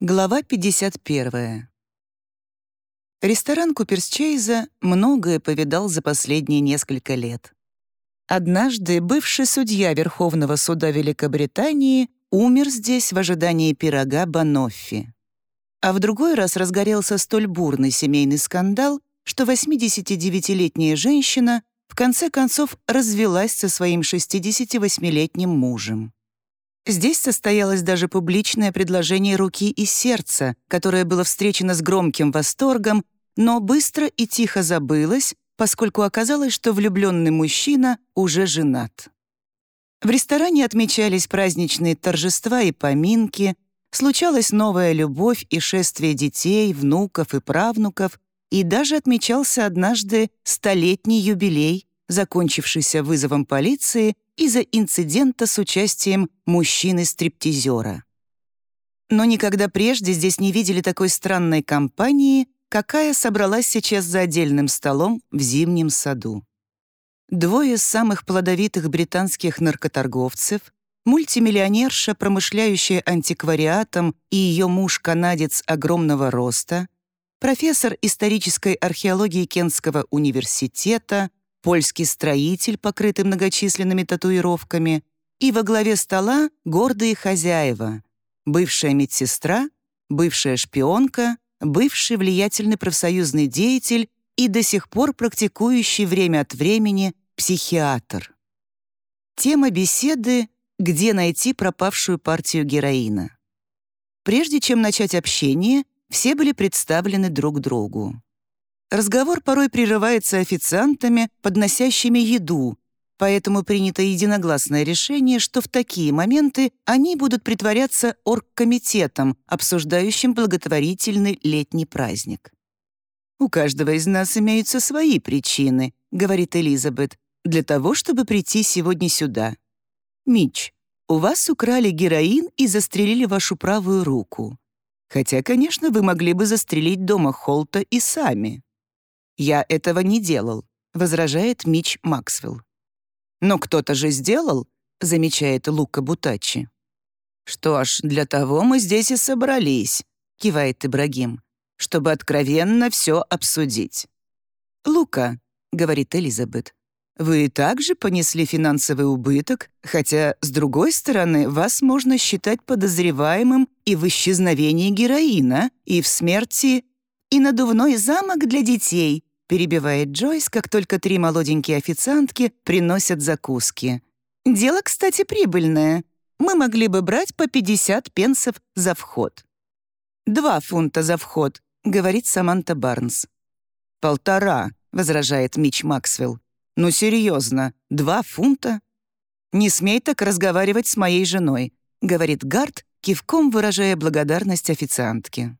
Глава 51. Ресторан Куперсчейза многое повидал за последние несколько лет. Однажды бывший судья Верховного суда Великобритании умер здесь в ожидании пирога Баноффи. А в другой раз разгорелся столь бурный семейный скандал, что 89-летняя женщина в конце концов развелась со своим 68-летним мужем. Здесь состоялось даже публичное предложение руки и сердца, которое было встречено с громким восторгом, но быстро и тихо забылось, поскольку оказалось, что влюбленный мужчина уже женат. В ресторане отмечались праздничные торжества и поминки, случалась новая любовь и шествие детей, внуков и правнуков, и даже отмечался однажды столетний юбилей, закончившийся вызовом полиции из-за инцидента с участием мужчины-стриптизера. Но никогда прежде здесь не видели такой странной компании, какая собралась сейчас за отдельным столом в зимнем саду. Двое самых плодовитых британских наркоторговцев, мультимиллионерша, промышляющая антиквариатом, и ее муж-канадец огромного роста, профессор исторической археологии Кентского университета, польский строитель, покрытый многочисленными татуировками, и во главе стола гордые хозяева, бывшая медсестра, бывшая шпионка, бывший влиятельный профсоюзный деятель и до сих пор практикующий время от времени психиатр. Тема беседы «Где найти пропавшую партию героина?». Прежде чем начать общение, все были представлены друг другу. Разговор порой прерывается официантами, подносящими еду, поэтому принято единогласное решение, что в такие моменты они будут притворяться оргкомитетом, обсуждающим благотворительный летний праздник. «У каждого из нас имеются свои причины», — говорит Элизабет, «для того, чтобы прийти сегодня сюда. Мич, у вас украли героин и застрелили вашу правую руку. Хотя, конечно, вы могли бы застрелить дома Холта и сами». «Я этого не делал», — возражает Мич Максвелл. «Но кто-то же сделал», — замечает Лука Бутачи. «Что ж, для того мы здесь и собрались», — кивает Ибрагим, «чтобы откровенно все обсудить». «Лука», — говорит Элизабет, «вы также понесли финансовый убыток, хотя, с другой стороны, вас можно считать подозреваемым и в исчезновении героина, и в смерти, и надувной замок для детей», перебивает Джойс, как только три молоденькие официантки приносят закуски. «Дело, кстати, прибыльное. Мы могли бы брать по 50 пенсов за вход». «Два фунта за вход», — говорит Саманта Барнс. «Полтора», — возражает Мич Максвелл. «Ну, серьезно, два фунта?» «Не смей так разговаривать с моей женой», — говорит Гард, кивком выражая благодарность официантке.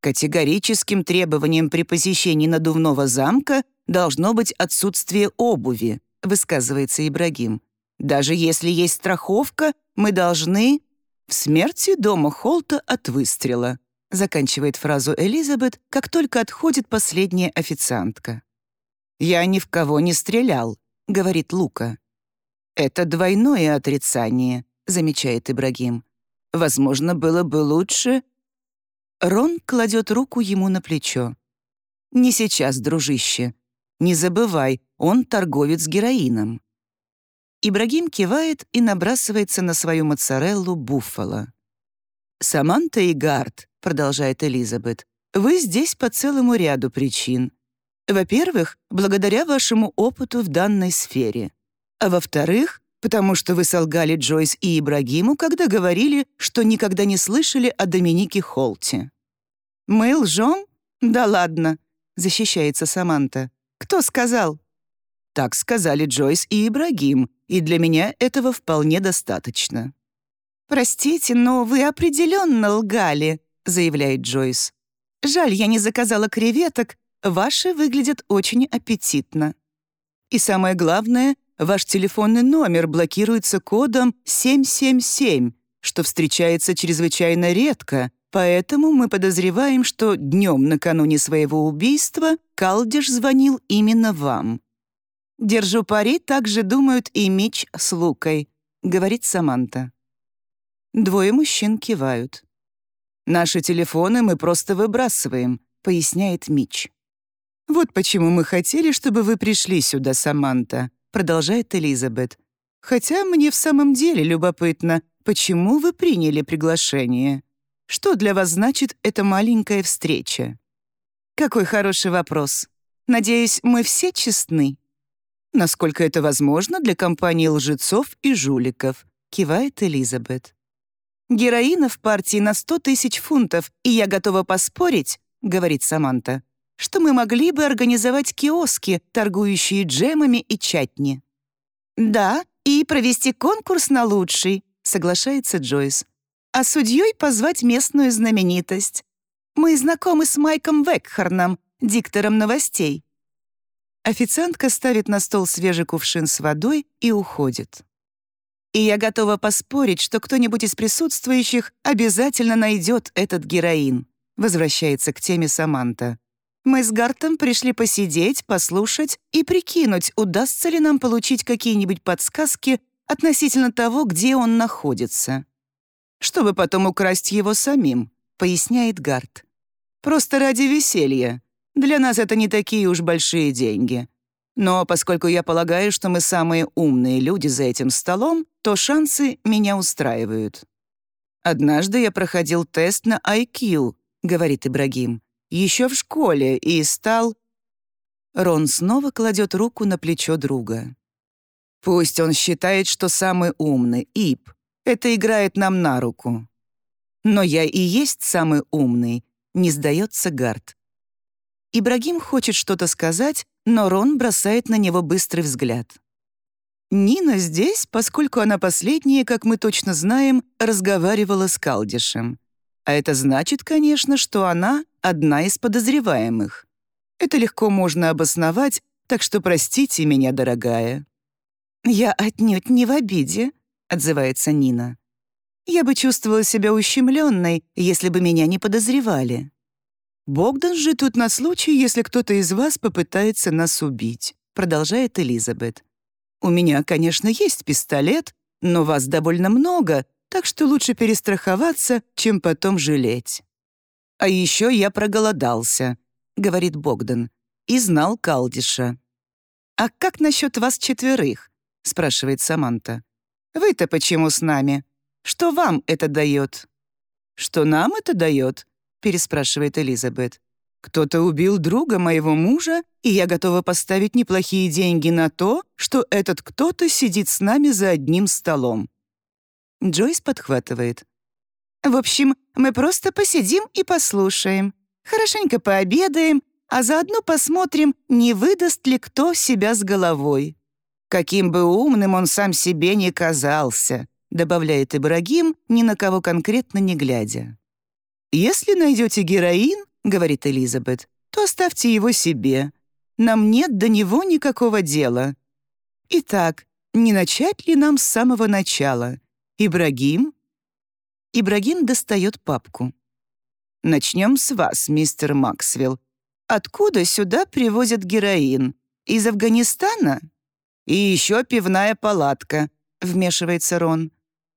Категорическим требованием при посещении надувного замка должно быть отсутствие обуви, высказывается Ибрагим. Даже если есть страховка, мы должны... В смерти дома Холта от выстрела, заканчивает фразу Элизабет, как только отходит последняя официантка. «Я ни в кого не стрелял», — говорит Лука. «Это двойное отрицание», — замечает Ибрагим. «Возможно, было бы лучше, Рон кладет руку ему на плечо. «Не сейчас, дружище. Не забывай, он торговец героином». Ибрагим кивает и набрасывается на свою моцареллу буффало. «Саманта и Гард», — продолжает Элизабет, «вы здесь по целому ряду причин. Во-первых, благодаря вашему опыту в данной сфере. А во-вторых, потому что вы солгали Джойс и Ибрагиму, когда говорили, что никогда не слышали о Доминике Холте». «Мы лжем? Да ладно», — защищается Саманта. «Кто сказал?» Так сказали Джойс и Ибрагим, и для меня этого вполне достаточно. «Простите, но вы определенно лгали», — заявляет Джойс. «Жаль, я не заказала креветок. Ваши выглядят очень аппетитно». И самое главное, ваш телефонный номер блокируется кодом 777, что встречается чрезвычайно редко, поэтому мы подозреваем, что днем накануне своего убийства Калдиш звонил именно вам. «Держу пари, так же думают и Мич с Лукой», — говорит Саманта. Двое мужчин кивают. Наши телефоны мы просто выбрасываем», — поясняет Мич. «Вот почему мы хотели, чтобы вы пришли сюда, Саманта», — продолжает Элизабет. «Хотя мне в самом деле любопытно, почему вы приняли приглашение? Что для вас значит эта маленькая встреча?» «Какой хороший вопрос. Надеюсь, мы все честны?» «Насколько это возможно для компании лжецов и жуликов», — кивает Элизабет. «Героина в партии на сто тысяч фунтов, и я готова поспорить», — говорит Саманта, что мы могли бы организовать киоски, торгующие джемами и чатни. «Да, и провести конкурс на лучший», — соглашается Джойс. «А судьей позвать местную знаменитость. Мы знакомы с Майком Векхарном, диктором новостей». Официантка ставит на стол свежий кувшин с водой и уходит. И я готова поспорить, что кто-нибудь из присутствующих обязательно найдет этот героин. Возвращается к теме Саманта. Мы с Гартом пришли посидеть, послушать и прикинуть, удастся ли нам получить какие-нибудь подсказки относительно того, где он находится. Чтобы потом украсть его самим, поясняет Гарт. Просто ради веселья. Для нас это не такие уж большие деньги. Но поскольку я полагаю, что мы самые умные люди за этим столом, то шансы меня устраивают. «Однажды я проходил тест на IQ», — говорит Ибрагим еще в школе и стал...» Рон снова кладет руку на плечо друга. «Пусть он считает, что самый умный, Ип. Это играет нам на руку. Но я и есть самый умный», — не сдается Гард. Ибрагим хочет что-то сказать, но Рон бросает на него быстрый взгляд. Нина здесь, поскольку она последняя, как мы точно знаем, разговаривала с Калдишем. А это значит, конечно, что она одна из подозреваемых. Это легко можно обосновать, так что простите меня, дорогая». «Я отнюдь не в обиде», — отзывается Нина. «Я бы чувствовала себя ущемленной, если бы меня не подозревали». «Богдан же тут на случай, если кто-то из вас попытается нас убить», — продолжает Элизабет. «У меня, конечно, есть пистолет, но вас довольно много, так что лучше перестраховаться, чем потом жалеть. «А еще я проголодался», — говорит Богдан, и знал Калдиша. «А как насчет вас четверых?» — спрашивает Саманта. «Вы-то почему с нами? Что вам это дает?» «Что нам это дает?» — переспрашивает Элизабет. «Кто-то убил друга моего мужа, и я готова поставить неплохие деньги на то, что этот кто-то сидит с нами за одним столом. Джойс подхватывает. «В общем, мы просто посидим и послушаем. Хорошенько пообедаем, а заодно посмотрим, не выдаст ли кто себя с головой. Каким бы умным он сам себе не казался», добавляет Ибрагим, ни на кого конкретно не глядя. «Если найдете героин, — говорит Элизабет, — то оставьте его себе. Нам нет до него никакого дела. Итак, не начать ли нам с самого начала? «Ибрагим?» Ибрагим достает папку. «Начнем с вас, мистер Максвелл. Откуда сюда привозят героин? Из Афганистана?» «И еще пивная палатка», — вмешивается Рон.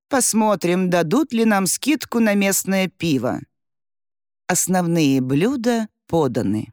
«Посмотрим, дадут ли нам скидку на местное пиво». Основные блюда поданы.